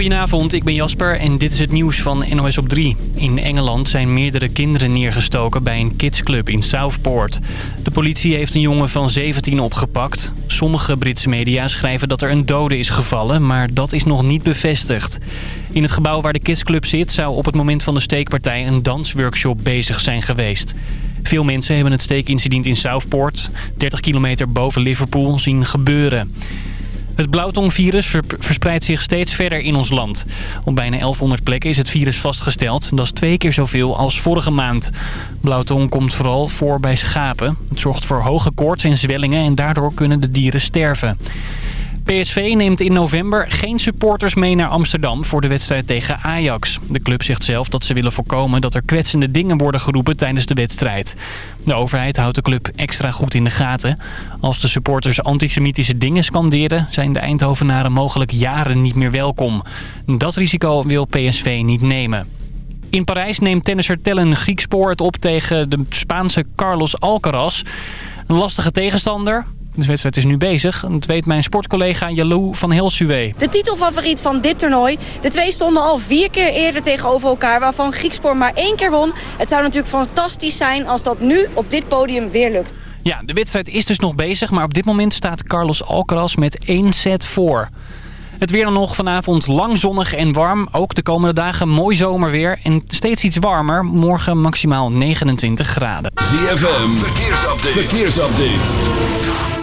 Goedenavond, ik ben Jasper en dit is het nieuws van NOS op 3. In Engeland zijn meerdere kinderen neergestoken bij een kidsclub in Southport. De politie heeft een jongen van 17 opgepakt. Sommige Britse media schrijven dat er een dode is gevallen, maar dat is nog niet bevestigd. In het gebouw waar de kidsclub zit zou op het moment van de steekpartij een dansworkshop bezig zijn geweest. Veel mensen hebben het steekincident in Southport, 30 kilometer boven Liverpool, zien gebeuren. Het blauwtongvirus verspreidt zich steeds verder in ons land. Op bijna 1100 plekken is het virus vastgesteld. Dat is twee keer zoveel als vorige maand. Blauwtong komt vooral voor bij schapen. Het zorgt voor hoge koorts en zwellingen en daardoor kunnen de dieren sterven. PSV neemt in november geen supporters mee naar Amsterdam voor de wedstrijd tegen Ajax. De club zegt zelf dat ze willen voorkomen dat er kwetsende dingen worden geroepen tijdens de wedstrijd. De overheid houdt de club extra goed in de gaten. Als de supporters antisemitische dingen scanderen zijn de Eindhovenaren mogelijk jaren niet meer welkom. Dat risico wil PSV niet nemen. In Parijs neemt tennisser Tellen Griekspoor op tegen de Spaanse Carlos Alcaraz. Een lastige tegenstander. De wedstrijd is nu bezig. Dat weet mijn sportcollega Jalou van Helsuwe. De titelfavoriet van dit toernooi. De twee stonden al vier keer eerder tegenover elkaar... waarvan Griekspoor maar één keer won. Het zou natuurlijk fantastisch zijn als dat nu op dit podium weer lukt. Ja, de wedstrijd is dus nog bezig. Maar op dit moment staat Carlos Alcaraz met één set voor. Het weer dan nog vanavond lang zonnig en warm. Ook de komende dagen mooi zomerweer en steeds iets warmer. Morgen maximaal 29 graden. ZFM, verkeersupdate. verkeersupdate.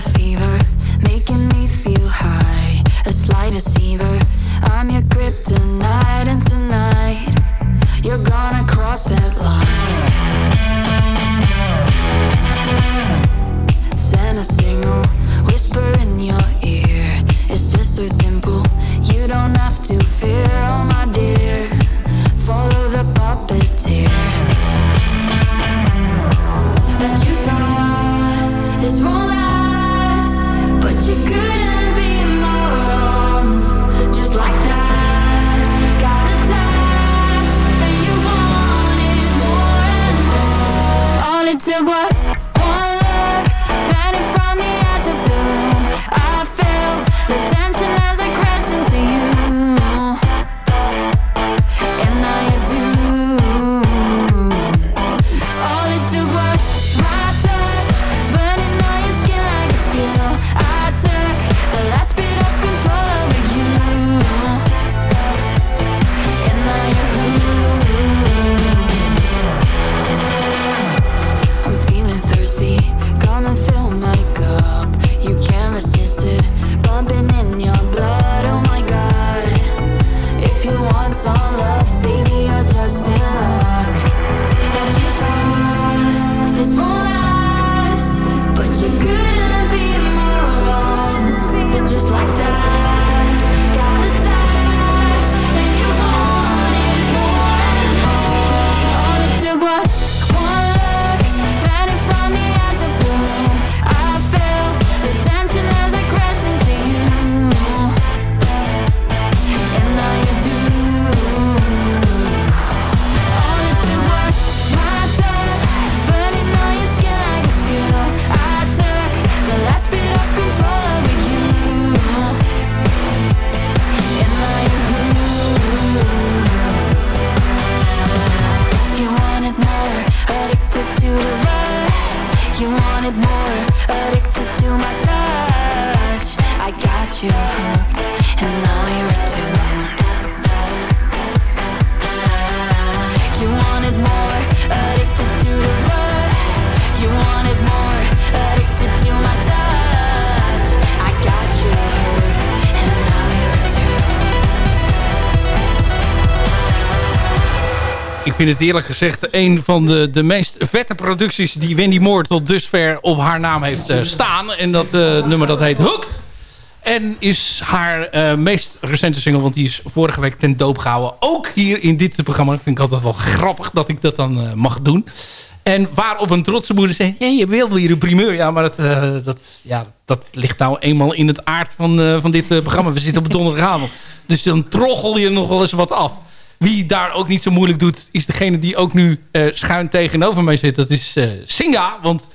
Deceiver. I'm your kryptonite, and tonight you're gonna cross that line. Send a signal, whisper in your ear. It's just so simple. You don't have to fear, vind het eerlijk gezegd een van de, de meest vette producties die Wendy Moore tot dusver op haar naam heeft uh, staan. En dat uh, nummer dat heet Hooked. En is haar uh, meest recente single, want die is vorige week ten doop gehouden. Ook hier in dit programma. Vind ik altijd wel grappig dat ik dat dan mag doen. En waarop een trotse moeder zegt... Ja, je wilde weer een primeur. Ja, maar dat, dat, ja, dat ligt nou eenmaal in het aard van, van dit programma. We zitten op donderdagavond. Dus dan troggel je nog wel eens wat af. Wie daar ook niet zo moeilijk doet... is degene die ook nu schuin tegenover mij zit. Dat is Singa. Want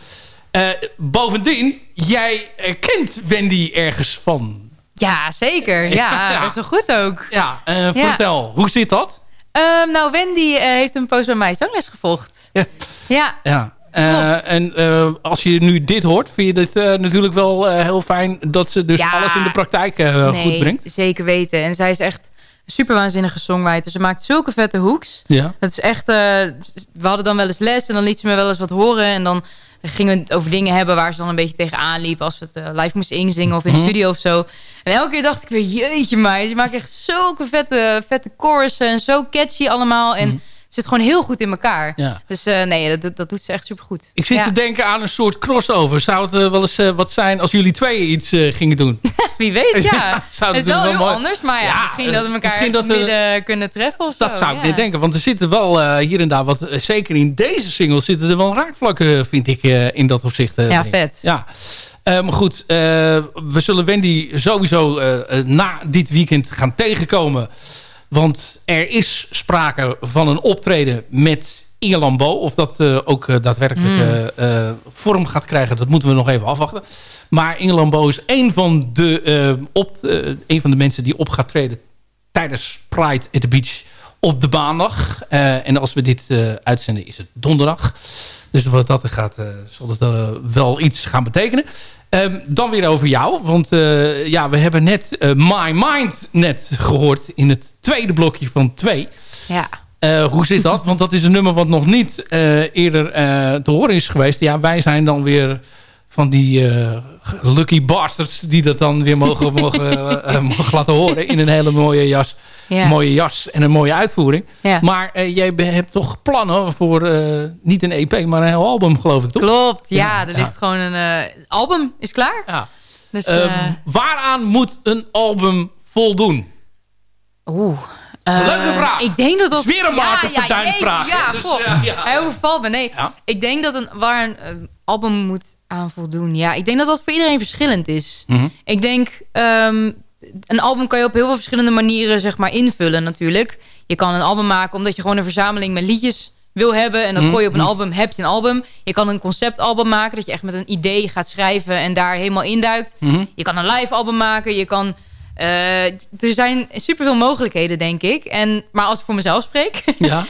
bovendien, jij kent Wendy ergens van. Ja, zeker. Ja, ja. dat is goed ook. Ja, vertel. Hoe zit dat? Um, nou, Wendy heeft een poos bij mij zangles gevolgd. Ja. Ja. ja. Uh, en uh, als je nu dit hoort, vind je dit uh, natuurlijk wel heel fijn dat ze dus ja. alles in de praktijk nee, goed brengt? zeker weten. En zij is echt super waanzinnige songwriter. Ze maakt zulke vette hoeks. Ja. Dat is echt, we hadden dan wel eens les en dan liet ze me wel eens wat horen. En dan gingen we het over dingen hebben waar ze dan een beetje tegenaan liep. Als we het live moesten inzingen of in de Mhm. studio of zo. En elke keer dacht ik weer, jeetje mij. Ze maakt echt zulke vette, vette chorussen en zo catchy allemaal. En zit gewoon heel goed in elkaar. Ja. Dus uh, nee, dat, dat doet ze echt supergoed. Ik zit ja. te denken aan een soort crossover. Zou het uh, wel eens uh, wat zijn als jullie twee iets gingen doen? Wie weet, ja. ja het is wel, wel heel mooi. anders, maar ja, misschien dat we elkaar dat midden kunnen treffen of Dat zo, zou ik denken, want er zitten wel hier en daar wat... zeker in deze single zitten er wel raakvlakken, vind ik, in dat opzicht. ja, vet. Ja. Maar goed, we zullen Wendy sowieso na dit weekend gaan tegenkomen... Want er is sprake van een optreden met Inge Lambo. Of dat uh, ook uh, daadwerkelijk mm. uh, vorm gaat krijgen, dat moeten we nog even afwachten. Maar Inge Lambo is een van de, op, een van de mensen die op gaat treden tijdens Pride at the Beach op de maandag. en als we dit uitzenden is het donderdag. Dus wat dat gaat, zal het wel iets gaan betekenen. Um, dan weer over jou. Want uh, ja, we hebben net uh, My Mind net gehoord in het tweede blokje van twee. Ja. Uh, hoe zit dat? Want dat is een nummer wat nog niet eerder te horen is geweest. Ja, wij zijn dan weer van die lucky bastards die dat dan weer mogen, mogen, mogen laten horen. In een hele mooie jas. Ja. mooie jas en een mooie uitvoering. Ja. Maar uh, jij hebt toch plannen voor uh, niet een EP, maar een heel album, geloof ik, toch? Klopt, ja. er ligt gewoon een uh, album, is klaar. Ja. Dus, waaraan moet een album voldoen? Oeh. Leuke vraag. Ik denk dat dat... is weer een ja, ja, ja, vraag. Ja, dus, Hij overvalt me. Nee, ik denk dat een, waar een album moet aan voldoen. Ja, ik denk dat dat voor iedereen verschillend is. Mm -hmm. Ik denk... Um, een album kan je op heel veel verschillende manieren zeg maar, invullen natuurlijk. Je kan een album maken omdat je gewoon een verzameling met liedjes wil hebben. En dat gooi je op een album, heb je een album. Je kan een conceptalbum maken, dat je echt met een idee gaat schrijven... en daar helemaal induikt. Mm -hmm. Je kan een live album maken, je kan... Uh, er zijn superveel mogelijkheden, denk ik. En, maar als ik voor mezelf spreek... Ja.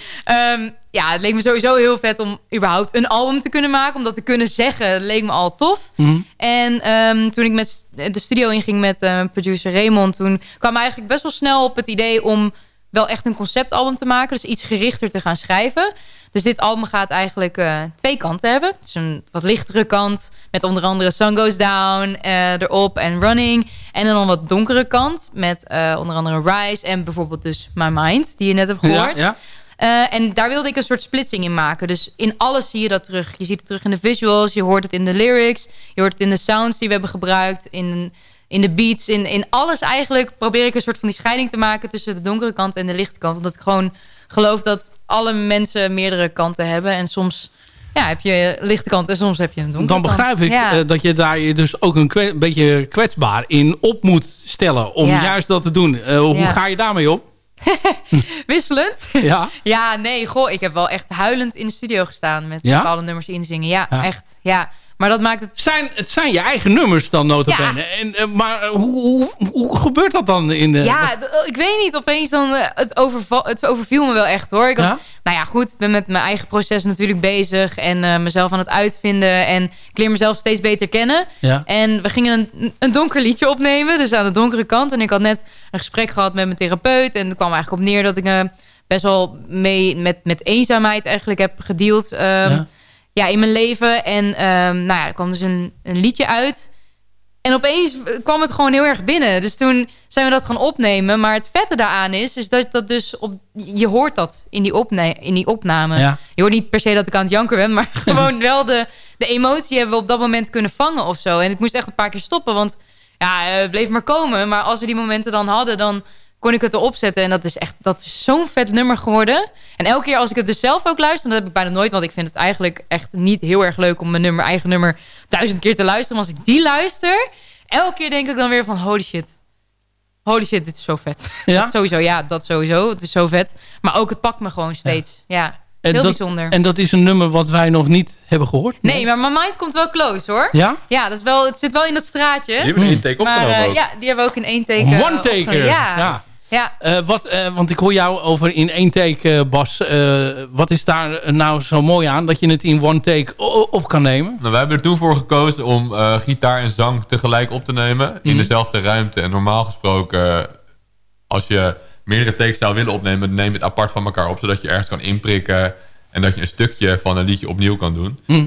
um, ja, het leek me sowieso heel vet om überhaupt een album te kunnen maken. Om dat te kunnen zeggen, leek me al tof. Mm -hmm. En um, toen ik met de studio inging met uh, producer Raymond... toen kwam eigenlijk best wel snel op het idee om wel echt een conceptalbum te maken. Dus iets gerichter te gaan schrijven. Dus dit album gaat eigenlijk uh, twee kanten hebben. Het is een wat lichtere kant met onder andere Sun Goes Down uh, erop en Running. En dan een wat donkere kant met uh, onder andere Rise en bijvoorbeeld dus My Mind, die je net hebt gehoord. Ja, ja. En daar wilde ik een soort splitsing in maken. Dus in alles zie je dat terug. Je ziet het terug in de visuals, je hoort het in de lyrics... je hoort het in de sounds die we hebben gebruikt... in, in de beats, in, in alles eigenlijk... probeer ik een soort van die scheiding te maken... tussen de donkere kant en de lichte kant. Omdat ik gewoon geloof dat alle mensen meerdere kanten hebben. En soms ja, heb je lichte kant en soms heb je een donkere Dan begrijp kant. ik ja. uh, dat je daar je dus ook een, een, beetje kwetsbaar in op moet stellen... om Ja. juist dat te doen. Uh, hoe Ja. ga je daarmee op? Wisselend. Ja. Ja, nee, goh, ik heb wel echt huilend in de studio gestaan met bepaalde nummers inzingen. Ja, Ja. echt. Ja. Maar dat maakt het... Zijn, het zijn je eigen nummers dan notabene. En, uh, maar hoe, hoe, hoe gebeurt dat dan? in de? Ja, ik weet niet. Opeens dan... eh, het, overval, het overviel me wel echt, hoor. Ik was, Ja? Nou ja, goed. Ik ben met mijn eigen proces natuurlijk bezig. En eh, mezelf aan het uitvinden. En ik leer mezelf steeds beter kennen. Ja. En we gingen een, een donker liedje opnemen. Dus aan de donkere kant. En ik had net een gesprek gehad met mijn therapeut. En er kwam eigenlijk op neer dat ik... eh, best wel mee met, met eenzaamheid eigenlijk heb gedeeld. ehm, Ja. in mijn leven. En ehm, nou ja, er kwam dus een, een liedje uit. En opeens kwam het gewoon heel erg binnen. Dus toen zijn we dat gaan opnemen. Maar het vette daaraan is, is dat dat dus op, je hoort dat in die, opne in die opname. Ja. Je hoort niet per se dat ik aan het janken ben, maar gewoon wel de, de emotie hebben we op dat moment kunnen vangen of zo. En ik moest echt een paar keer stoppen, want ja, het bleef maar komen. Maar als we die momenten dan hadden, dan kon ik het erop zetten. En dat is echt, dat is zo'n vet nummer geworden. En elke keer als ik het dus zelf ook luister, dat heb ik bijna nooit, want ik vind het eigenlijk echt niet heel erg leuk om mijn nummer, eigen nummer duizend keer te luisteren. Maar als ik die luister, elke keer denk ik dan weer van holy shit. Holy shit, dit is zo vet. Ja? sowieso, ja, dat sowieso. Het is zo vet. Maar ook het pakt me gewoon steeds. Ja, En heel dat, bijzonder. En dat is een nummer wat wij nog niet hebben gehoord? Nee, maar mijn mind komt wel close hoor. Ja? Ja, dat is wel, het zit wel in dat straatje. Die hebben één take maar opgenomen eh, ja, die hebben we ook in één teken. One. Ja. ja. Ja. Eh, wat, eh, want ik hoor jou over in één take, eh, Bas. Eh, wat is daar nou zo mooi aan dat je het in one take op kan nemen? Nou, wij hebben er toen voor gekozen om eh, gitaar en zang tegelijk op te nemen. In Mhm. dezelfde ruimte. En normaal gesproken, als je meerdere takes zou willen opnemen... neem het apart van elkaar op, zodat je ergens kan inprikken... en dat je een stukje van een liedje opnieuw kan doen. Mhm.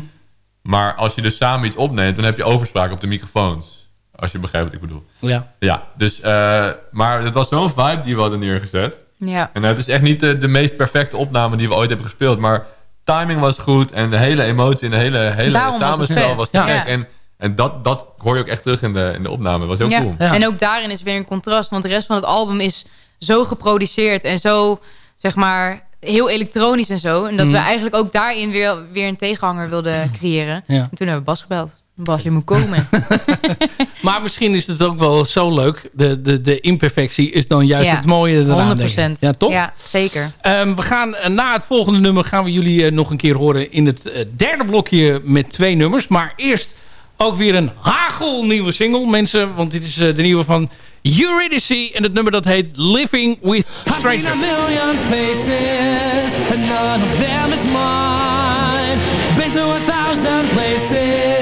Maar als je dus samen iets opneemt, dan heb je overspraak op de microfoons. Als je begrijpt wat ik bedoel. Ja. Ja, dus, eh, maar het was zo'n vibe die we hadden neergezet. Ja. En het is echt niet de, de meest perfecte opname die we ooit hebben gespeeld. Maar timing was goed en de hele emotie en de hele, hele Daarom samenspel was te Ja. gek. Ja. En, en dat, dat hoor je ook echt terug in de, in de opname. Dat was heel Ja. cool. En ook daarin is weer een contrast. Want de rest van het album is zo geproduceerd en zo, zeg maar, heel elektronisch en zo. En dat we Mhm. eigenlijk ook daarin weer, weer een tegenhanger wilden creëren. Ja. En toen hebben we Bas gebeld. Bas, je moet komen. Maar misschien is het ook wel zo leuk. De, de, de imperfectie is dan juist Ja, het mooie eraan. 100%. denk ik. Ja, toch? Ja, zeker. Ehm, we gaan eh, na het volgende nummer gaan we jullie eh, nog een keer horen in het eh, derde blokje met twee nummers. Maar eerst ook weer een hagelnieuwe single, mensen. Want dit is de nieuwe van Eurydice. En het nummer dat heet Living with I've seen a Strangers. million faces, and none of them is mine. Been to a thousand places,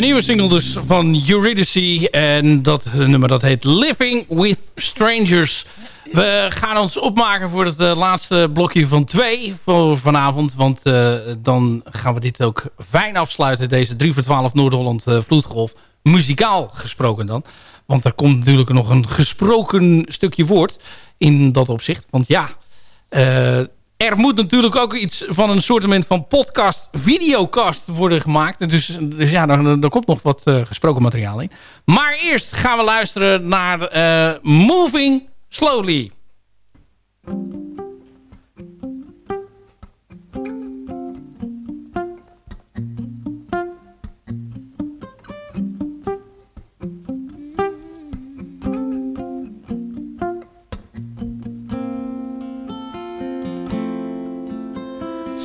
nieuwe single dus van Eurydice. En dat nummer dat heet Living with Strangers. We gaan ons opmaken voor het eh, laatste blokje van twee voor vanavond. Want eh, dan gaan we dit ook fijn afsluiten. Deze 3 voor 12 Noord-Holland eh, Vloedgolf. Muzikaal gesproken dan. Want er komt natuurlijk nog een gesproken stukje woord in dat opzicht. Want ja, eh, er moet natuurlijk ook iets van een soort van podcast, videocast worden gemaakt. Dus, dus ja, dan komt nog wat eh, gesproken materiaal in. Maar eerst gaan we luisteren naar eh, Moving Slowly.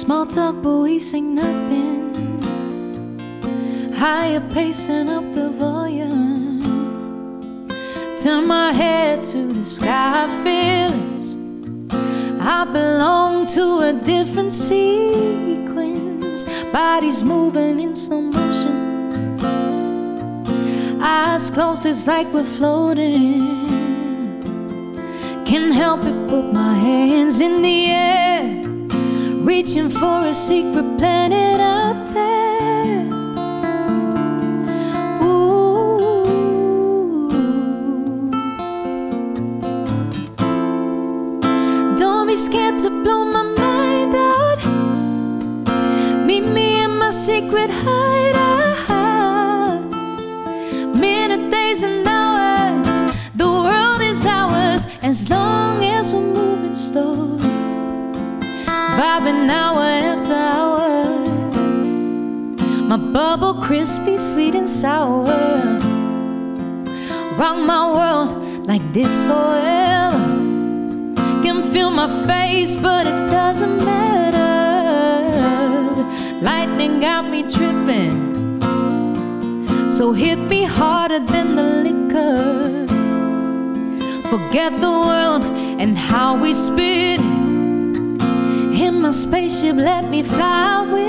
Small talk, but we say nothing. Higher pacing up the volume. Turn my head to the sky, fearless. I belong to a different sequence. Bodies moving in slow motion. Eyes closed, it's like we're floating. Can't help it, put my hands in the air reaching for a secret planet out bubble crispy, sweet and sour. Rock my world like this forever. Can feel my face, but it doesn't matter. Lightning got me tripping. So hit me harder than the liquor. Forget the world and how we spin in my spaceship, let me fly with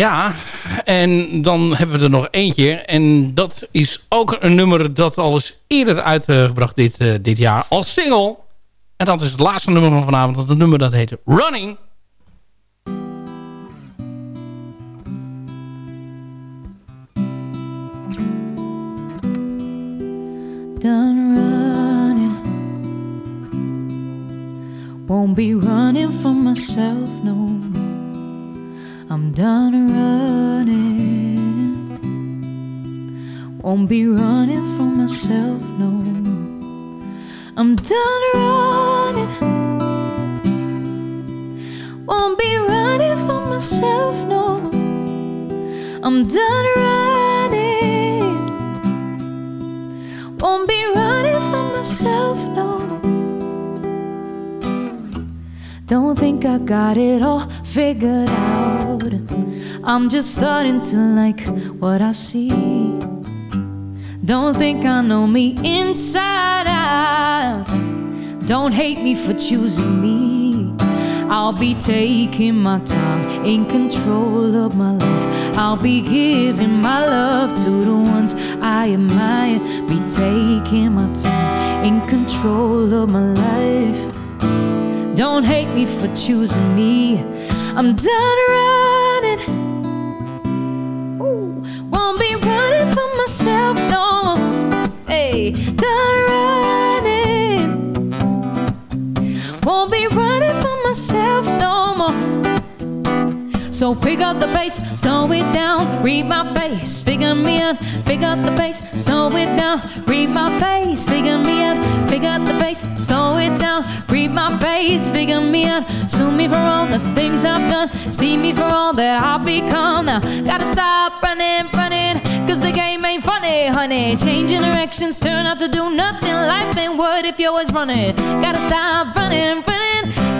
Ja, en dan hebben we er nog eentje. En dat is ook een nummer dat al eens eerder uitgebracht dit, eh, dit jaar als single. En dat is het laatste nummer van vanavond. Het nummer dat heet Running. Running. Won't be running for myself no. I'm done running. Won't be running for myself no. I'm done running. Won't be running for myself, no. I'm done running. Won't be running for myself, no. Don't think I got it all figured out. I'm just starting to like what I see. Don't think I know me inside out. Don't hate me for choosing me. I'll be taking my time in control of my life. I'll be giving my love to the ones I admire. Be taking my time in control of my life. Don't hate me for choosing me. I'm done running. Myself no more. So pick up the pace, slow it down, read my face, figure me out. Pick up the pace, slow it down, read my face, figure me out. Pick up the pace, slow it down, read my face, figure me out. Sue me for all the things I've done, see me for all that I've become. Now gotta stop running, running, cause the game ain't funny, honey. Changing directions, turn out to do nothing. Life ain't what if you're always running. Gotta stop running, running,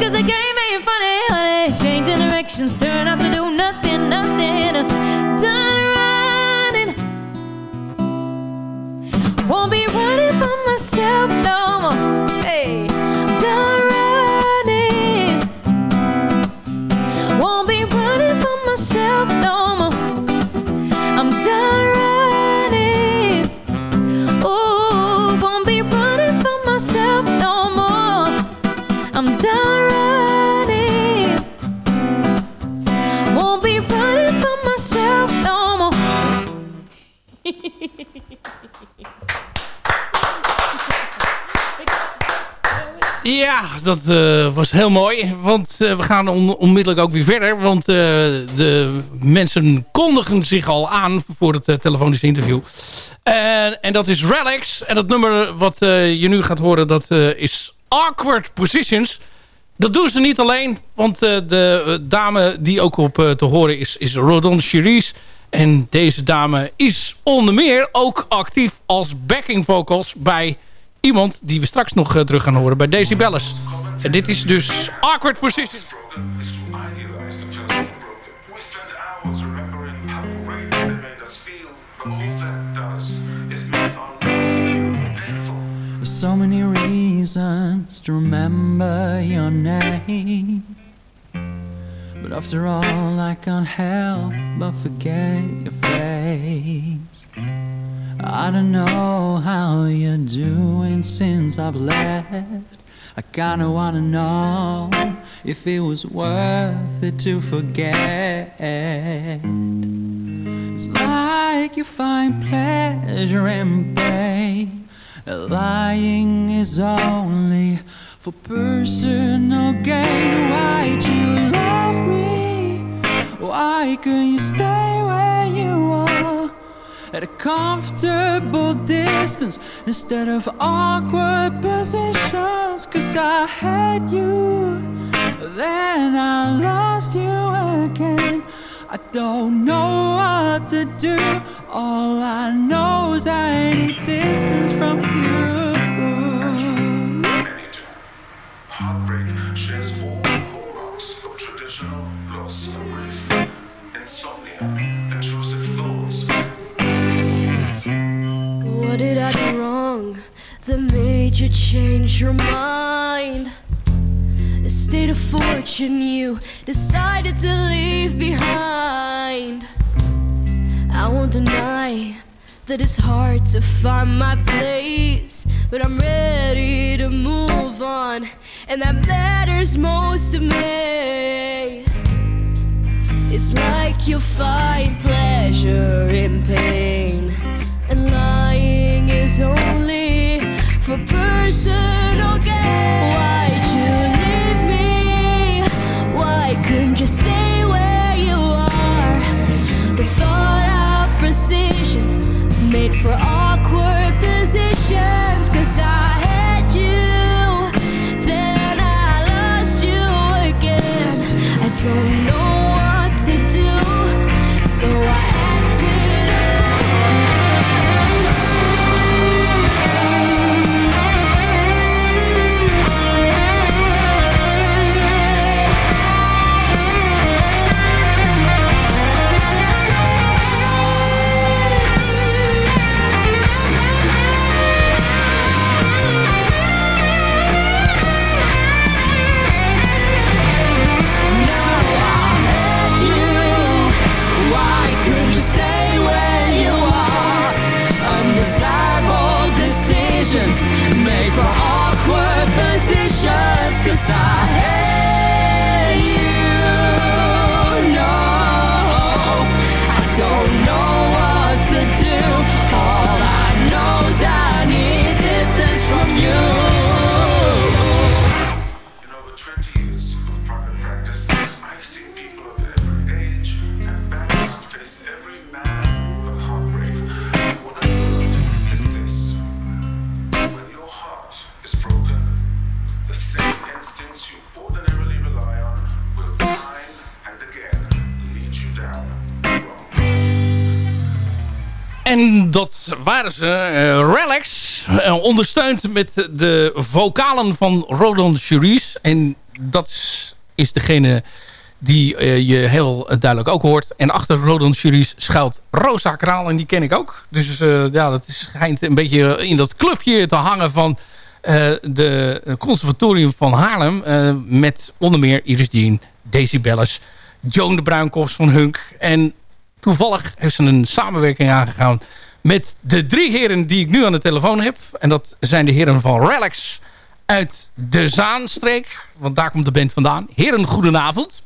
cause the game ain't funny, honey. Changing directions, turn out to do nothing, nothing. Done running. Won't be running for myself no more. Dat eh, was heel mooi. Want eh, we gaan on- onmiddellijk ook weer verder. Want eh, de mensen kondigen zich al aan voor het telefonische interview. En, dat is Relics. En dat nummer wat je nu gaat horen, dat is Awkward Positions. Dat doen ze niet alleen. Want de dame die ook op te horen is, is Rodon Cherise. En deze dame is onder meer ook actief als backing vocals bij iemand die we straks nog eh, terug gaan horen bij Daisy Bellis. En dit is dus Awkward Positions. There's so many reasons to remember your name. But after all, I can't help but forget your face. I don't know how you're doing since I've left. I kinda wanna know if it was worth it to forget. It's like you find pleasure in pain. Lying is only for personal gain. Why'd you love me? Why couldn't you stay are? At a comfortable distance instead of awkward positions. Cause I had you, then I lost you again. I don't know what to do. All I know is I need distance from you. You change your mind? A state of fortune you decided to leave behind. I won't deny that it's hard to find my place, but I'm ready to move on, and that matters most to me. It's like you find pleasure in pain, and lying is only for personal gain. Why'd you leave me? Why couldn't you stay where you are? The thought of precision made for awkward positions. Cause I dat waren ze, eh, Relax, eh, ondersteund met de vocalen van Roland Cherise. En dat is, degene die eh, je heel duidelijk ook hoort. En achter Roland Cherise schuilt Rosa Kraal en die ken ik ook. Dus ja, dat is, schijnt een beetje in dat clubje te hangen van de conservatorium van Haarlem. met onder meer Iris Dean, Daisy Bellis, Joan de Bruinkopf van Hunk. En toevallig heeft ze een samenwerking aangegaan met de drie heren die ik nu aan de telefoon heb. En dat zijn de heren van Relax uit de Zaanstreek. Want daar komt de band vandaan. Heren, goedenavond.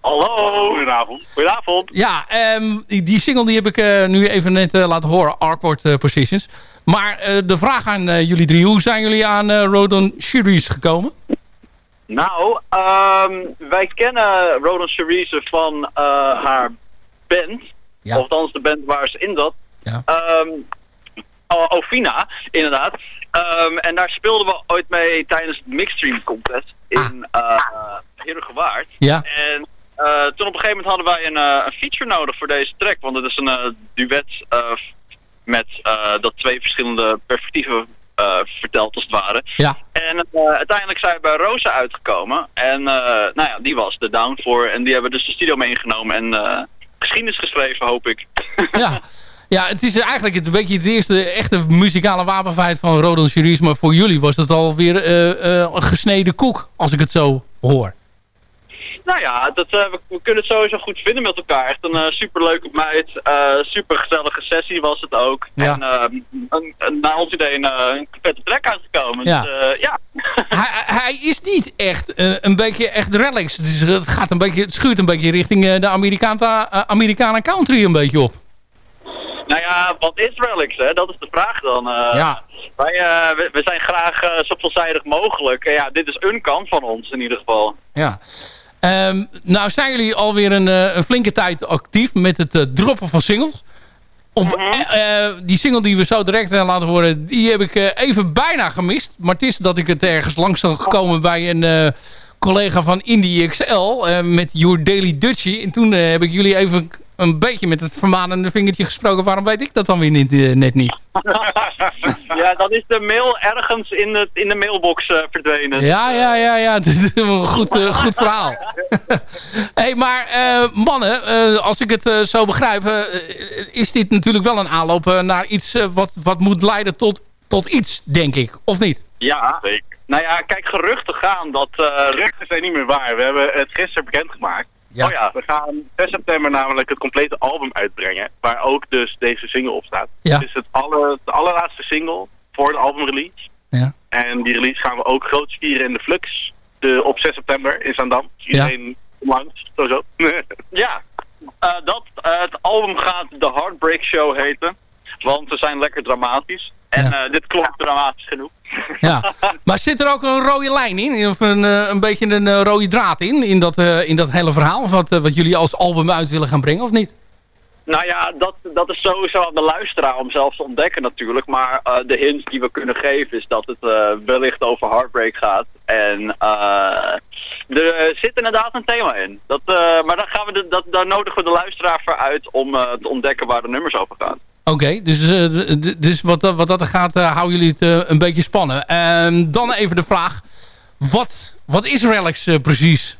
Hallo. Goedenavond. Goedenavond. Ja, ehm, die, die single die heb ik eh, nu even net eh, laten horen. Awkward eh, Positions. Maar de vraag aan jullie drie. Hoe zijn jullie aan Rodon Series gekomen? Nou, ehm, wij kennen Rodan Cerise van haar band. Of althans de band waar ze in zat. Ehm, O- Ofina, inderdaad. Ehm, en daar speelden we ooit mee tijdens het Mixstream Contest in uh, Heerhugowaard. Ja. En eh, toen op een gegeven moment hadden wij een, eh, een feature nodig voor deze track. Want het is een duet met dat twee verschillende perspectieven vertelt als het ware. Ja. En uiteindelijk zijn we bij Rosa uitgekomen. En nou ja, die was de down voor. En die hebben dus de studio meegenomen en geschiedenis geschreven, hoop ik. Ja. Ja, het is eigenlijk het, een beetje het eerste echte muzikale wapenfeit van Rodon Series. Maar voor jullie was het alweer een gesneden koek, als ik het zo hoor. Nou ja, dat, eh, we, we kunnen het sowieso goed vinden met elkaar. Echt een superleuke meid. eh super gezellige sessie was het ook. Ja. En eh, een, een, naar ons idee een, een vette track uitgekomen. Ja. Dus, ja. hij, hij is niet echt een beetje echt relaxed. Dus het, gaat een beetje, het schuurt een beetje richting de Amerikaanse uh, Amerikanen country een beetje op. Nou ja, wat is Relics, hè? Dat is de vraag dan. eh. Ja. Wij, eh, we, we zijn graag eh, zo veelzijdig mogelijk. Ja, dit is een kant van ons in ieder geval. Ja. Ehm, nou zijn jullie alweer een, een flinke tijd actief met het droppen van singles. Eh, die single die we zo direct eh, laten horen, die heb ik even bijna gemist. Maar het is dat ik het ergens langs zag gekomen bij een collega van Indie XL eh, met Your Daily Dutchie. En toen eh, heb ik jullie even een beetje met het vermanende vingertje gesproken. Waarom weet ik dat dan weer niet, eh, net niet? ja, dan is de mail ergens in de, in de mailbox verdwenen. Ja, ja, ja, ja. Goed, goed verhaal. hey, maar mannen, als ik het zo begrijp, is dit natuurlijk wel een aanloop naar iets wat, wat moet leiden tot, tot iets, denk ik. Of niet? Ja, nou ja, kijk, geruchten gaan dat... Geruchten zijn niet meer waar. We hebben het gisteren bekendgemaakt. Ja. Oh ja, we gaan 6 september namelijk het complete album uitbrengen. Waar ook dus deze single op staat. Ja. Het is het aller, de allerlaatste single voor de albumrelease. Ja. En die release gaan we ook groot vieren in de Flux. De, op 6 september in Zandam. Dus iedereen langs, sowieso. Ja, eh, dat, eh, het album gaat The Heartbreak Show heten. Want we zijn lekker dramatisch. En eh, dit klopt dramatisch genoeg. Ja. Maar zit er ook een rode lijn in? Of een, eh, een beetje een eh, rode draad in? In dat, in dat hele verhaal? Wat, wat jullie als album uit willen gaan brengen, of niet? Nou ja, dat, dat is sowieso aan de luisteraar om zelf te ontdekken natuurlijk. Maar de hint die we kunnen geven is dat het eh, wellicht over Heartbreak gaat. En er zit inderdaad een thema in. Dat, maar daar, gaan we de, dat, daar nodigen we de luisteraar voor uit om te ontdekken waar de nummers over gaan. Oké, dus, eh, dus wat, dat- wat dat er gaat, eh, houden jullie het eh, een beetje spannen. Ehm, dan even de vraag, wat, wat is Relics eh, precies?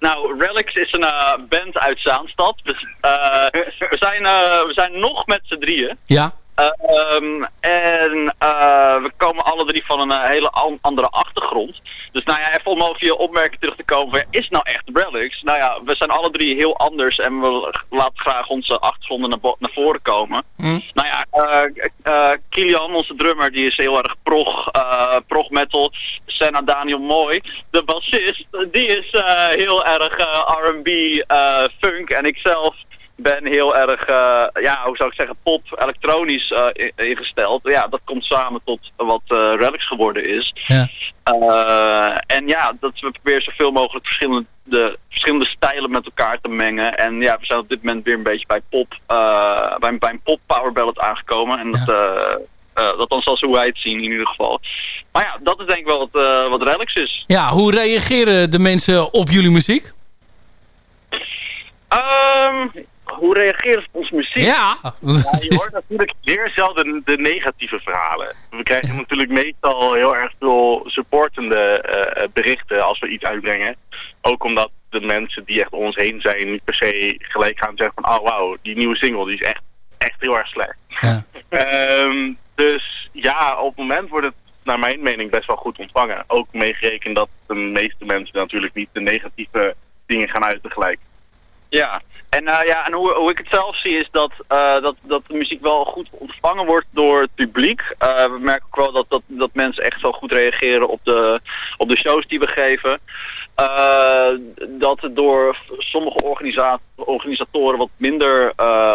Nou, Relics is een eh, band uit Zaanstad. We, eh, we, zijn, eh, we zijn nog met z'n drieën. Ja. Ehm, en eh, we komen alle drie van een eh, hele an- andere achtergrond. Dus nou ja, even om over je opmerking terug te komen. van, Is nou echt Relics? Nou ja, we zijn alle drie heel anders en we laten graag onze achtergronden naar, voren komen. Nou ja, eh Kilian, onze drummer, die is heel erg prog, prog metal. Senna Daniel Mooi, de bassist, die is heel erg R&B funk. En ik zelf ben heel erg, eh, ja, hoe zou ik zeggen, pop, elektronisch eh, ingesteld. Ja, dat komt samen tot wat eh Relics geworden is. Ja. En ja, dat we proberen zoveel mogelijk verschillende, de, verschillende stijlen met elkaar te mengen. En ja, we zijn op dit moment weer een beetje bij pop, bij, bij een pop power ballad aangekomen. En dat, dat dan zoals hoe wij het zien in ieder geval. Maar ja, dat is denk ik wel wat, wat Relics is. Ja, hoe reageren de mensen op jullie muziek? Ehm, hoe reageert het op onze muziek? Ja. je hoort natuurlijk zeer zelden de negatieve verhalen. We krijgen natuurlijk meestal heel erg veel supportende eh, eh, berichten als we iets uitbrengen. Ook omdat de mensen die echt om ons heen zijn niet per se gelijk gaan zeggen van... oh wauw, die nieuwe single die is echt, echt heel erg slecht. Ehm, dus ja, op het moment wordt het naar mijn mening best wel goed ontvangen. Ook meegerekend dat de meeste mensen natuurlijk niet de negatieve dingen gaan gelijk. Ja, en, eh, ja, en hoe, hoe ik het zelf zie is dat, eh, dat, dat de muziek wel goed ontvangen wordt door het publiek. Eh, we merken ook wel dat, dat, dat mensen echt wel goed reageren op de, op de shows die we geven. Dat het door sommige organisa organisatoren wat minder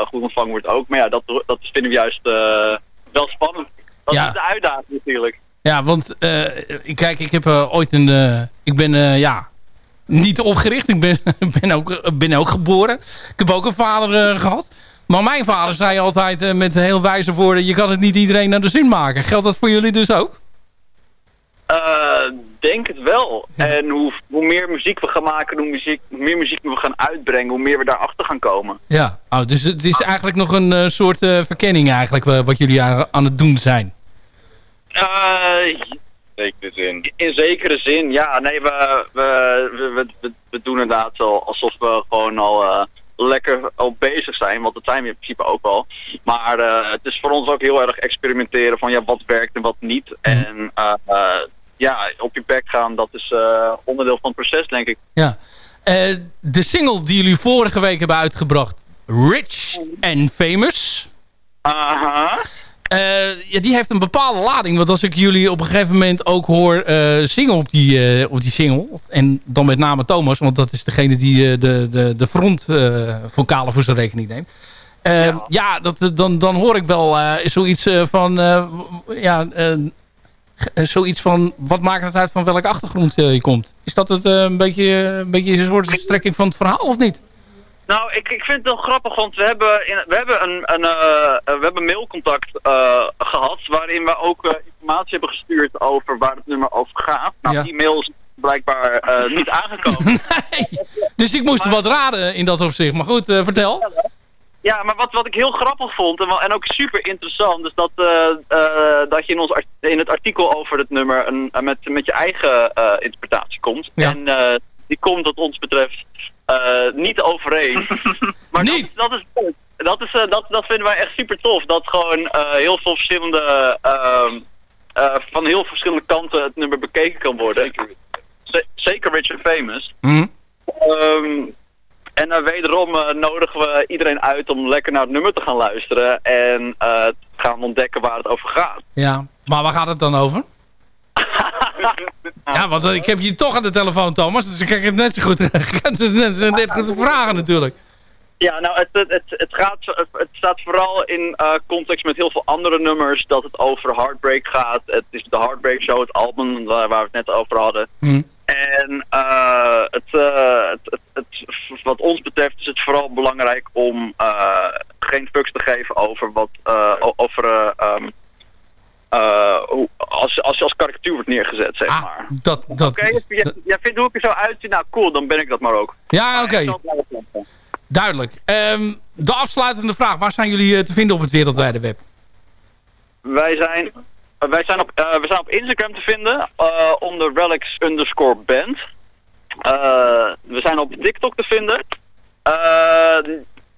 goed ontvangen wordt ook. Maar ja, dat, dat vinden we juist wel spannend. Dat Ja. is de uitdaging natuurlijk. Ja, want kijk, ik heb ooit een... ik ben, ja, niet opgericht. Ik ben, ben, ook, ben ook geboren. Ik heb ook een vader eh, gehad. Maar mijn vader zei altijd eh, met heel wijze woorden... je kan het niet iedereen naar de zin maken. Geldt dat voor jullie dus ook? Eh, denk het wel. En hoe, hoe meer muziek we gaan maken, hoe, muziek, hoe meer muziek we gaan uitbrengen, hoe meer we daarachter gaan komen. Ja. Oh, dus het is eigenlijk nog een soort verkenning eigenlijk... wat jullie aan, aan het doen zijn. Zekere zin. in zekere zin, ja. Nee, we, we, we, we, we doen inderdaad al alsof we gewoon al eh, lekker al bezig zijn. Want dat zijn we in principe ook al. Maar eh, het is voor ons ook heel erg experimenteren van ja, wat werkt en wat niet. En eh, eh, ja, op je bek gaan, dat is eh, onderdeel van het proces, denk ik. Ja. Eh, de single die jullie vorige week hebben uitgebracht... Rich and Famous... Aha. Ja, die heeft een bepaalde lading. Want als ik jullie op een gegeven moment ook hoor eh, zingen op die, eh, op die single... en dan met name Thomas, want dat is degene die eh, de, de, de frontvocalen voor zijn rekening neemt... Eh, ja, dat, dan, dan hoor ik wel eh, zoiets eh, van... eh, ja, eh, eh, zoiets van... wat maakt het uit van welke achtergrond eh, je komt? Is dat het, eh, een, beetje, een beetje een soort strekking van het verhaal of niet? Nou, ik, ik vind het wel grappig, want we hebben, in, we hebben een, een, eh, we hebben mailcontact eh, gehad, waarin we ook eh, informatie hebben gestuurd over waar het nummer over gaat. Nou, Ja. die mail is blijkbaar niet aangekomen. Dus ik moest wat raden in dat opzicht. Maar goed, vertel. Ja, maar wat, wat ik heel grappig vond en, wel- en ook super interessant, is dat, dat je in, ons in het artikel over het nummer een, met, met je eigen interpretatie komt. En die komt wat ons betreft eh, niet overeen. maar niet? Dat, dat is leuk. Dat, is, eh, dat, dat vinden wij echt super tof. Dat gewoon eh, heel veel verschillende, ehm, eh, van heel veel verschillende kanten het nummer bekeken kan worden. Zeker, zeker Rich and Famous. Ehm, en wederom nodigen we iedereen uit om lekker naar het nummer te gaan luisteren. En eh, te gaan ontdekken waar het over gaat. Ja, maar waar gaat het dan over? Ja, want eh, ik heb je toch aan de telefoon, Thomas. Dus ik kan het net zo goed, het net, goed vragen natuurlijk. Ja, nou, het, het, het, gaat, het staat vooral in eh, context met heel veel andere nummers dat het over Heartbreak gaat. Het is de Heartbreak Show, het album waar we het net over hadden. En eh, het, het, het, wat ons betreft is het vooral belangrijk om eh, geen fucks te geven over wat eh, over eh, eh, als, als je als karikatuur wordt neergezet, zeg maar. Dat, dat, Oké, jij, jij vindt hoe ik er zo uitzie? Nou, cool, dan ben ik dat maar ook. Ja, oké. Duidelijk. Ehm, de afsluitende vraag. Waar zijn jullie eh, te vinden op het wereldwijde web? Wij zijn, eh, wij zijn, op, we zijn op Instagram te vinden onder relics underscore band. We zijn op TikTok te vinden.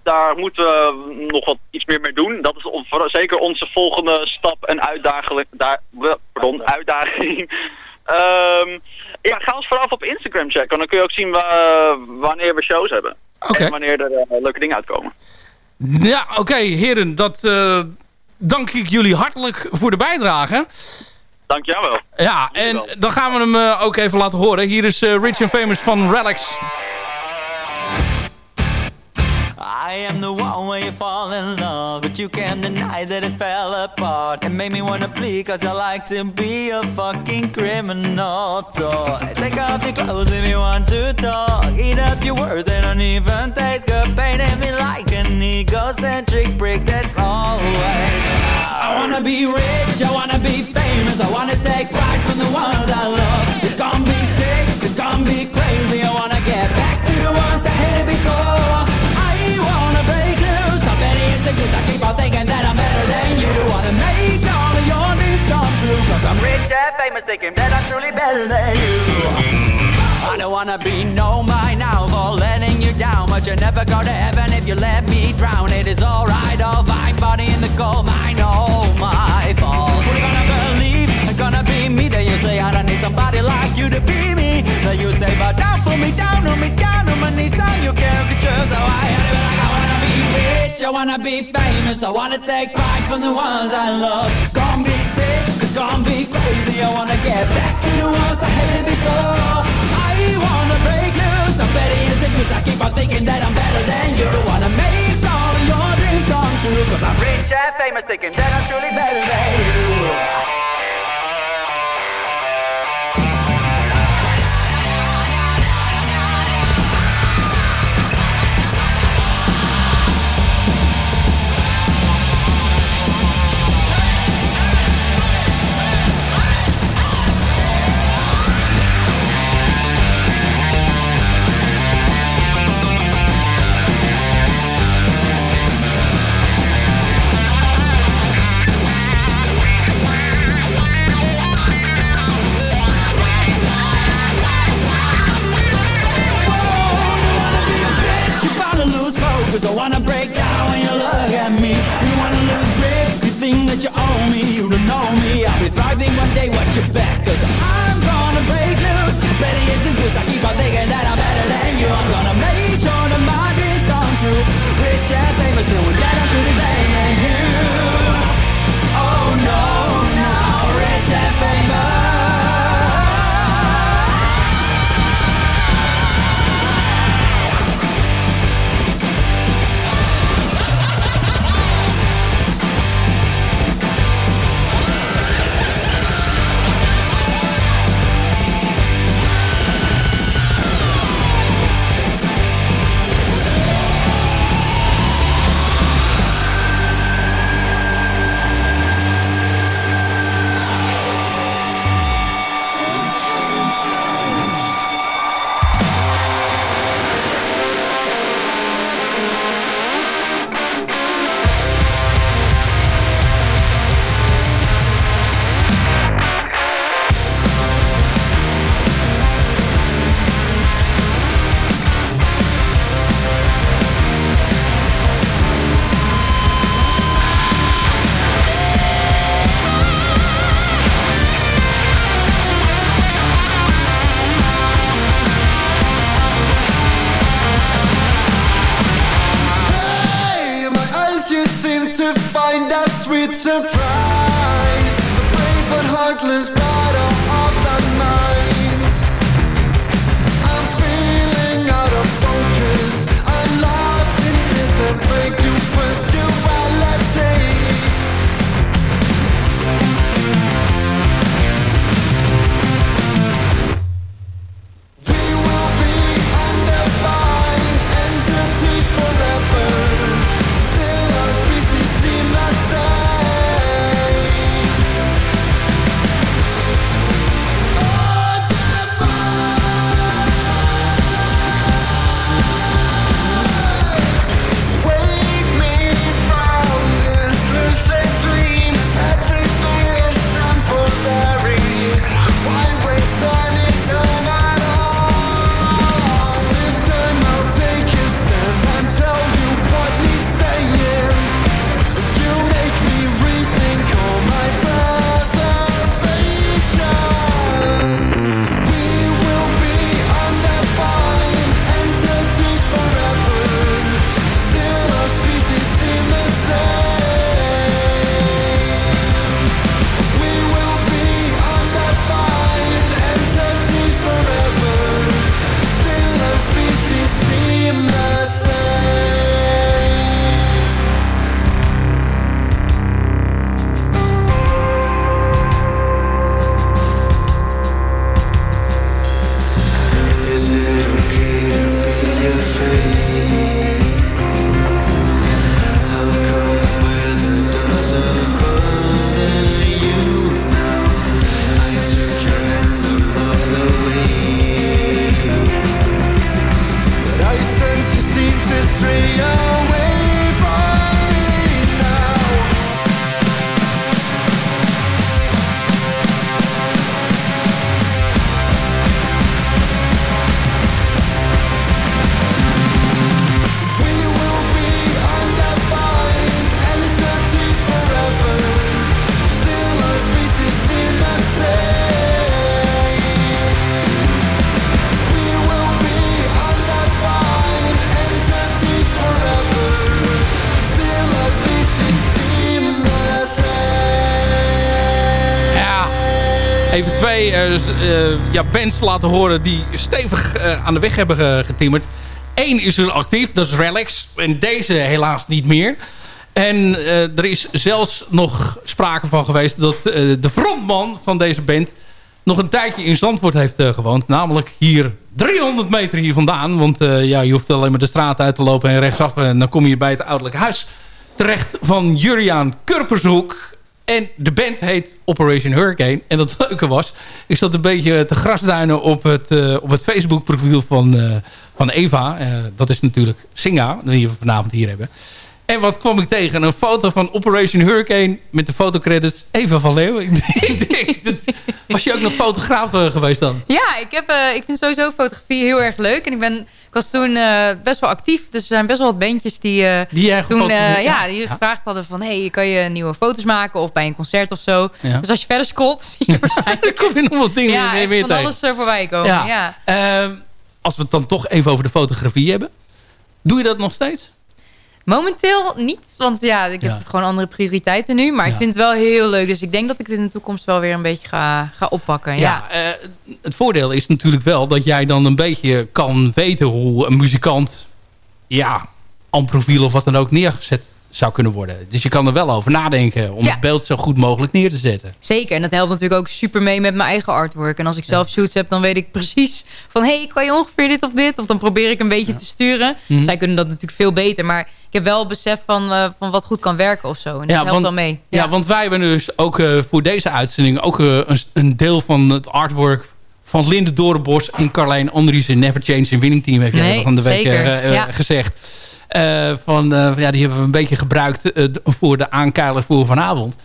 Daar moeten we nog wat iets meer mee doen. Dat is on- voor- zeker onze volgende stap en uitdaging. Daar, pardon, uitdaging. Ehm, ja, ga ons vooraf op Instagram checken. Dan kun je ook zien wa- wanneer we shows hebben. En wanneer er eh, leuke dingen uitkomen. Ja, oké, heren. Dat eh, dank ik jullie hartelijk voor de bijdrage. Dank jou wel. Ja, en dan gaan we hem eh, ook even laten horen. Hier is Rich and Famous van Relics. I am the one where you fall in love, but you can't deny that it fell apart. It made me wanna plead, cause I like to be a fucking criminal toy. Take off your clothes if you want to talk. Eat up your words, they don't even taste good. Painting me like an egocentric prick, that's always. I wanna be rich, I wanna be famous, I wanna take pride from the ones I love. It's gonna be sick, it's gonna be crazy, I wanna get back cause I'm rich and famous, thinking that I'm truly better than you. I don't wanna be no mine now for letting you down, but you never go to heaven if you let me drown. It is alright, all fine, body in the coal mine, oh my fault. What are you gonna believe? It's gonna be me. Then you say I don't need somebody like you to be me. Then you say, but down for me, down on me, down on my knees, on your caricature. So I I wanna be rich, I wanna be famous, I wanna take pride from the ones I love. Sick, it's gonna be crazy. I wanna get back to the ones I hated before. I wanna break loose, I'm Betty is a goose. I keep on thinking that I'm better than you. Wanna make all your dreams come true. Cause I'm rich and famous, thinking that I'm truly better than. You focus, I wanna break down when you look at me. You wanna lose grip, you think that you own me, you don't know me. I'll be thriving one day, watch your back, cause I'm gonna break loose. Betty isn't goose, I keep on thinking that I'm better than you. I'm gonna make sure that my dreams come true. Rich and famous, knowing that I'm better than you. Oh no, no, rich and famous. Ja, bands laten horen die stevig eh, aan de weg hebben ge- getimmerd. Eén is er actief, dat is Relax. En deze helaas niet meer. En eh, er is zelfs nog sprake van geweest dat eh, de frontman van deze band nog een tijdje in Zandvoort heeft eh, gewoond. Namelijk hier 300 meter hier vandaan. Want eh, ja, je hoeft alleen maar de straat uit te lopen en rechtsaf. En dan kom je bij het ouderlijk huis terecht van Juriaan Kurpershoek. En de band heet Operation Hurricane. En het leuke was, is dat een beetje te grasduinen op het, eh, op het Facebook profiel van, eh, van Eva. Eh, dat is natuurlijk Singa, die we vanavond hier hebben. En wat kwam ik tegen? Een foto van Operation Hurricane met de fotocredits Eva van Leeuwen. Ik dat- was je ook nog fotograaf geweest dan? Ja, ik, heb, ik vind sowieso fotografie heel erg leuk. En ik, ben, ik was toen eh, best wel actief. Dus er zijn best wel wat bandjes die, eh, Die toen eh, ja. ja, die gevraagd hadden van... hey, kan je nieuwe foto's maken of bij een concert of zo. Dus als je verder scrolt, zie je waarschijnlijk... kom je nog wat dingen ja, echt meer van alles er voorbij komen. Ja. Ja. Ehm, als we het dan toch even over de fotografie hebben. Doe je dat nog steeds? Momenteel niet, want ja, ik heb Ja. gewoon andere prioriteiten nu. Maar Ja. ik vind het wel heel leuk. Dus ik denk dat ik dit in de toekomst wel weer een beetje ga, ga oppakken. Ja. Ja, eh, het voordeel is natuurlijk wel dat jij dan een beetje kan weten hoe een muzikant ja, aan profiel of wat dan ook neergezet zou kunnen worden. Dus je kan er wel over nadenken om Ja. het beeld zo goed mogelijk neer te zetten. Zeker, en dat helpt natuurlijk ook super mee met mijn eigen artwork. En als ik zelf shoots heb, dan weet ik precies van... hé, hey, kan je ongeveer dit of dit? Of dan probeer ik een beetje te sturen. Mhm. Zij kunnen dat natuurlijk veel beter. Maar ik heb wel besef van, eh, van wat goed kan werken of zo. En dat helpt wel mee. Ja. want wij hebben dus ook eh, voor deze uitzending... ook eh, een, een deel van het artwork van Linde Dorenbos en Carlijn Andries in Never Change in Winning Team... heb jij Nee, van de week Ja. gezegd. Van, ja, die hebben we een beetje gebruikt voor de aankeiler voor vanavond.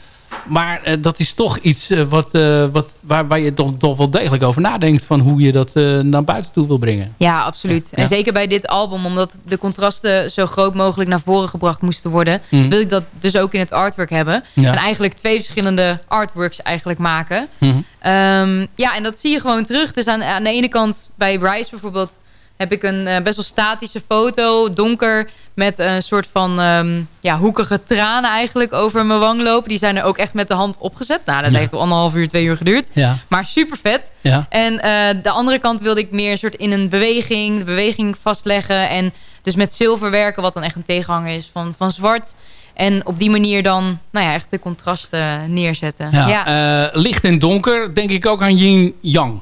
Maar eh, dat is toch iets eh, wat, eh, wat, waar, waar je toch, toch wel degelijk over nadenkt... van hoe je dat naar buiten toe wil brengen. Ja, absoluut. Ja. En zeker bij dit album, omdat de contrasten zo groot mogelijk naar voren gebracht moesten worden, Mhm. wil ik dat dus ook in het artwork hebben. Ja. En eigenlijk twee verschillende artworks eigenlijk maken. Mhm. Ehm, ja, en dat zie je gewoon terug. Dus aan, aan de ene kant bij Bryce bijvoorbeeld heb ik een eh, best wel statische foto, donker, met een soort van ehm, ja, hoekige tranen eigenlijk over mijn wang lopen. Die zijn er ook echt met de hand opgezet. Nou, dat Ja. heeft wel anderhalf uur, twee uur geduurd. Ja. Maar super vet. Ja. En eh, de andere kant wilde ik meer een soort in een beweging, de beweging vastleggen. En dus met zilver werken, wat dan echt een tegenhanger is van, van zwart. En op die manier dan, nou ja, echt de contrasten neerzetten. Ja, Ja. eh, licht en donker, denk ik ook aan yin-yang.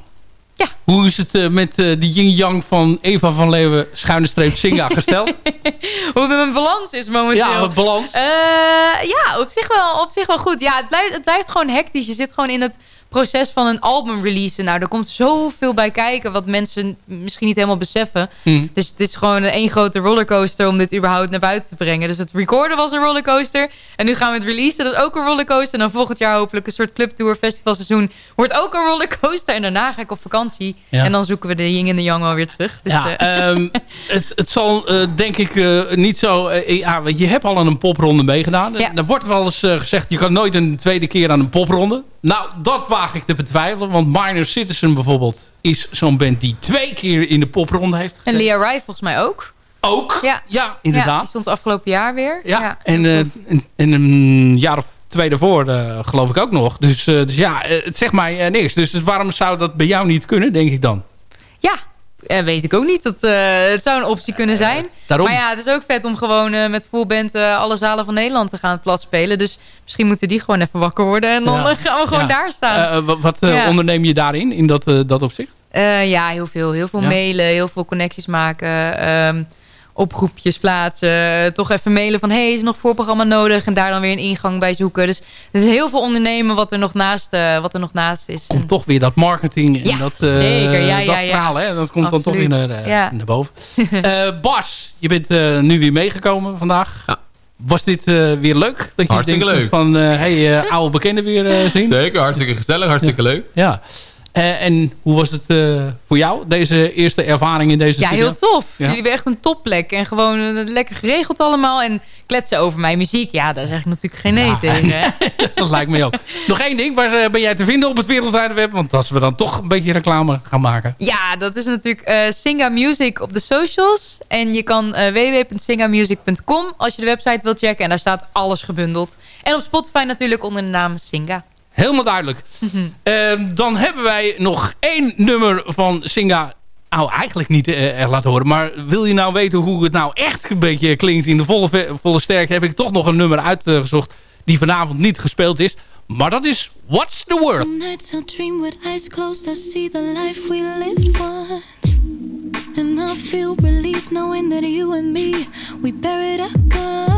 Ja. Hoe is het eh, met eh, die yin-yang van Eva van Leeuwen schuine streep Singa gesteld? Hoe mijn balans is momenteel. Ja, balans. Eh, ja, op zich, wel, op zich wel goed. Ja, het blijft, het blijft gewoon hectisch. Je zit gewoon in het proces van een album releasen. Nou, er komt zoveel bij kijken wat mensen misschien niet helemaal beseffen. Hmm. Dus het is gewoon één grote rollercoaster om dit überhaupt naar buiten te brengen. Dus het recorden was een rollercoaster. En nu gaan we het releasen, dat is ook een rollercoaster. En dan volgend jaar hopelijk een soort clubtour, festivalseizoen. Wordt ook een rollercoaster. En daarna ga ik op vakantie. Ja. En dan zoeken we de yin en de yang alweer terug. Dus, Ja, eh, ehm, het, het zal eh, denk ik eh, niet zo... ja, je hebt al aan een popronde meegedaan. Ja. Er wordt wel eens gezegd, je kan nooit een tweede keer aan een popronde. Nou, dat waag ik te betwijfelen. Want Minor Citizen bijvoorbeeld is zo'n band die twee keer in de popronde heeft en Leah Rai volgens mij ook. Ook? Ja, ja inderdaad. Ja, die stond afgelopen jaar weer. Ja, en, en, en een jaar of twee daarvoor eh, geloof ik ook nog. Dus, eh, dus ja, het zegt mij niks. Dus waarom zou dat bij jou niet kunnen, denk ik dan? Ja, eh, weet ik ook niet. Dat, eh, het zou een optie kunnen zijn. daarom. Maar ja, het is ook vet om gewoon eh, met full band eh, alle zalen van Nederland te gaan plat spelen. Dus misschien moeten die gewoon even wakker worden. En dan Ja. eh, gaan we gewoon Ja. daar staan. Eh, wat eh, Ja. onderneem je daarin, in dat, eh, dat opzicht? Eh, ja, heel veel. Heel veel mailen, heel veel connecties maken. Ehm, oproepjes plaatsen. Toch even mailen van, hey, is er nog voorprogramma nodig? En daar dan weer een ingang bij zoeken. Dus er is heel veel ondernemen wat er nog naast, eh, wat er nog naast is. Komt toch weer dat marketing en Ja, dat, eh, zeker. Ja, dat ja, ja. verhaal. Hè? Dat komt dan toch weer naar, eh, Ja. naar boven. Eh, Bas, je bent eh, nu weer meegekomen vandaag. Was dit eh, weer leuk? Dat je Hartstikke denkt leuk. Van, eh, hey, eh, oude bekenden weer eh, zien? Zeker, hartstikke gezellig, hartstikke leuk. Ja. Eh, en hoe was het eh, voor jou, deze eerste ervaring in deze Ja, studio? heel tof. Ja. Jullie hebben echt een topplek. En gewoon eh, lekker geregeld allemaal. En kletsen over mijn muziek. Ja, daar zeg ik natuurlijk geen nee tegen. dat lijkt me ook. Nog één ding, waar ben jij te vinden op het wereldwijde web? Want als we dan toch een beetje reclame gaan maken. Ja, dat is natuurlijk eh Singa Music op de socials. En je kan eh www.singamusic.com als je de website wilt checken. En daar staat alles gebundeld. En op Spotify natuurlijk onder de naam Singa helemaal duidelijk. Mhm. Ehm, dan hebben wij nog één nummer van Singa. Nou, eigenlijk niet uh, laten horen. Maar wil je nou weten hoe het nou echt een beetje klinkt in de volle, volle sterkte... heb ik toch nog een nummer uitgezocht die vanavond niet gespeeld is. Maar dat is What's the Word. Nights dream with eyes closed. I see the life we lived. And I feel relief knowing that you and me, we buried our guns.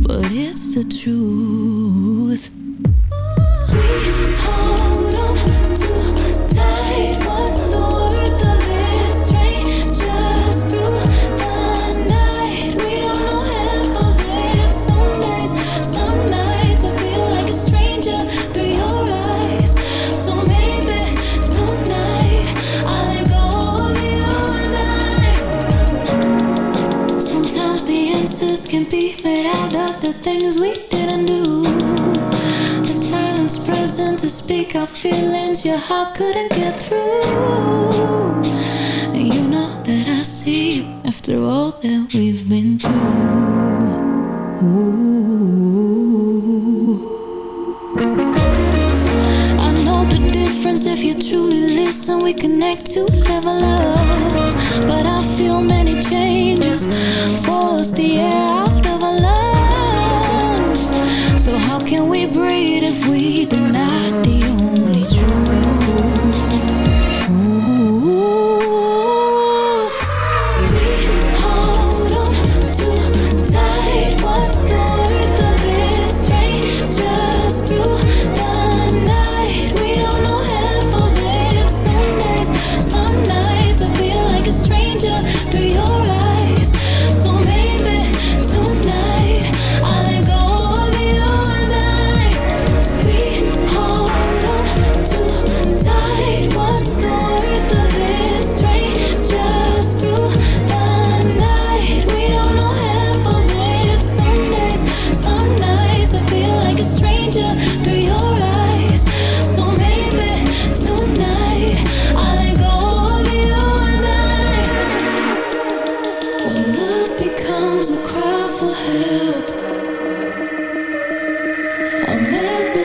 but it's the truth. We hold on too tight, what's the heart couldn't get through.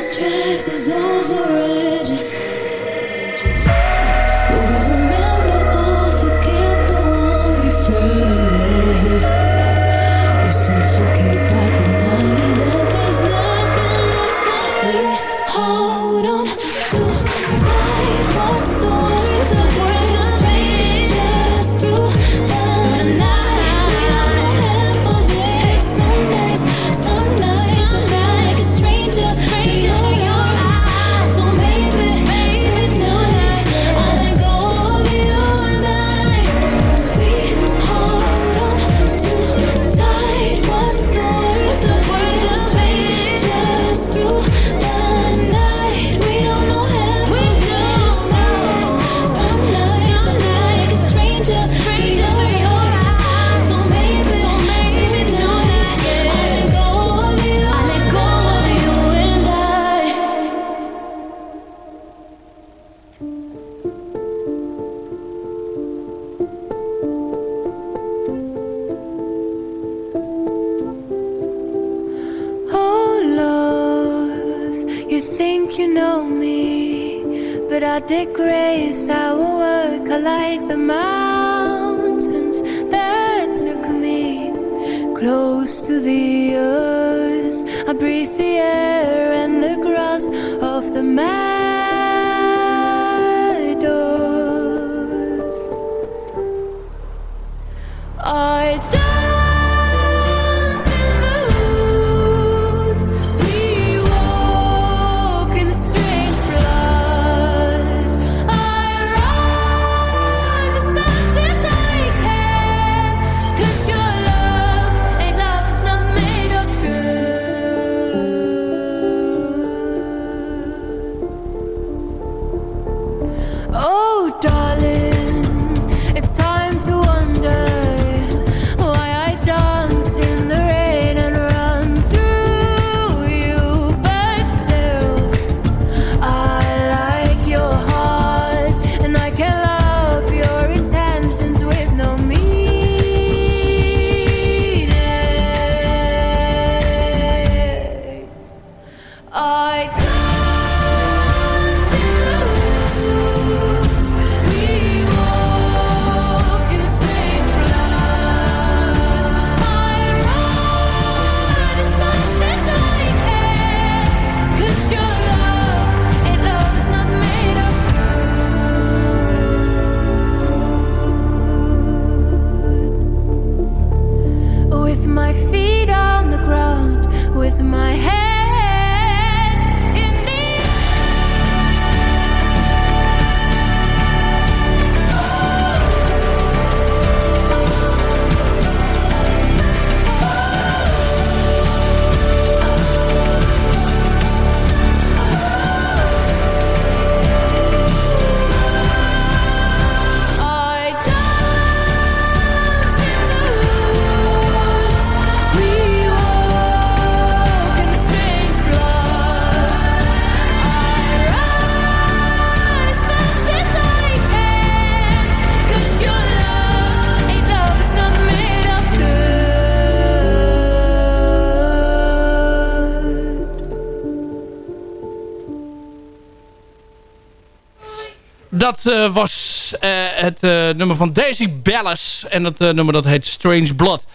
stress is all for. Dat eh, was eh, het eh, nummer van Daisy Bellis. En dat nummer dat heet Strange Blood.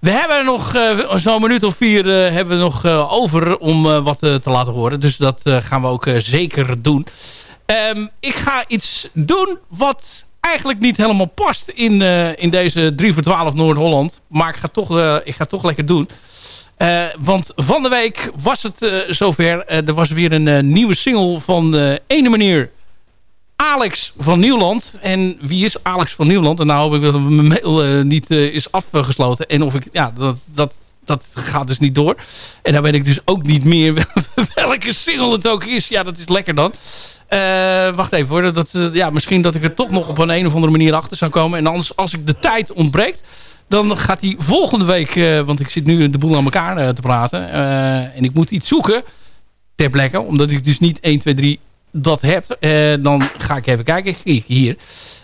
We hebben nog zo'n minuut of vier hebben we nog over om wat te laten horen. Dus dat gaan we ook zeker doen. Ehm, ik ga iets doen wat eigenlijk niet helemaal past in, in deze 3 voor 12 Noord-Holland. Maar ik ga, toch, ik ga het toch lekker doen. Want van de week was het zover. Er was weer een nieuwe single van ene meneer Alex van Nieuwland. En wie is Alex van Nieuwland? En nou hoop ik mijn mail eh, niet eh, is afgesloten. En of ik, ja, dat, dat, dat gaat dus niet door. En dan weet ik dus ook niet meer welke single het ook is. Ja, dat is lekker dan. Eh, wacht even hoor. Dat, ja, misschien dat ik er toch nog op een, een of andere manier achter zou komen. En anders, als ik de tijd ontbreekt, dan gaat hij volgende week... want ik zit nu de boel aan elkaar te praten. en ik moet iets zoeken ter plekke. Omdat ik dus niet 1, 2, 3 dat heb. eh, dan ga ik even kijken. Kijk, hier.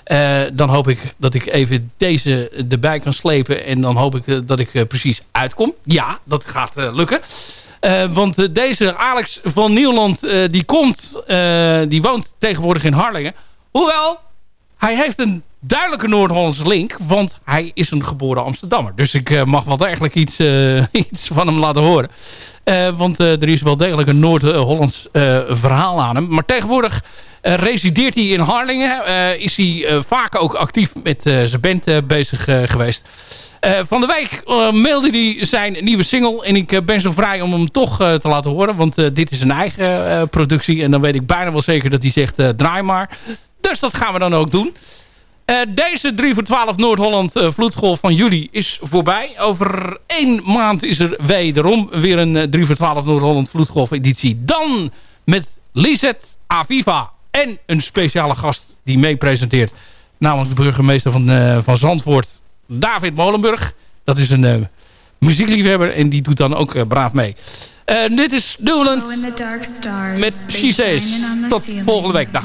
Eh, dan hoop ik dat ik even deze erbij kan slepen. En dan hoop ik eh, dat ik precies uitkom. Ja, dat gaat lukken. Want deze Alex van Nieuwland, die komt, die woont tegenwoordig in Harlingen. Hoewel, hij heeft een duidelijke Noord-Hollandse link, want hij is een geboren Amsterdammer. Dus ik eh, mag wel degelijk iets, eh, iets van hem laten horen. Eh, want er is wel degelijk een Noord-Hollands verhaal aan hem. Maar tegenwoordig resideert hij in Harlingen. Is hij vaak ook actief met zijn band bezig geweest. Van de eh, mailde hij zijn nieuwe single. En ik ben zo vrij om hem toch te laten horen. Want dit is een eigen productie. En dan weet ik bijna wel zeker dat hij zegt draai maar. Dus dat gaan we dan ook doen. Eh, deze 3 voor 12 Noord-Holland eh, vloedgolf van juli is voorbij. Over één maand is er wederom weer een eh, 3 voor 12 Noord-Holland vloedgolf editie. Dan met Lisette Aviva en een speciale gast die mee presenteert. Namelijk de burgemeester van, eh, van Zandvoort, David Molenburg. Dat is een eh, muziekliefhebber en die doet dan ook eh, braaf mee. Eh, dit is stars. met She Says. Tot volgende week. Dag.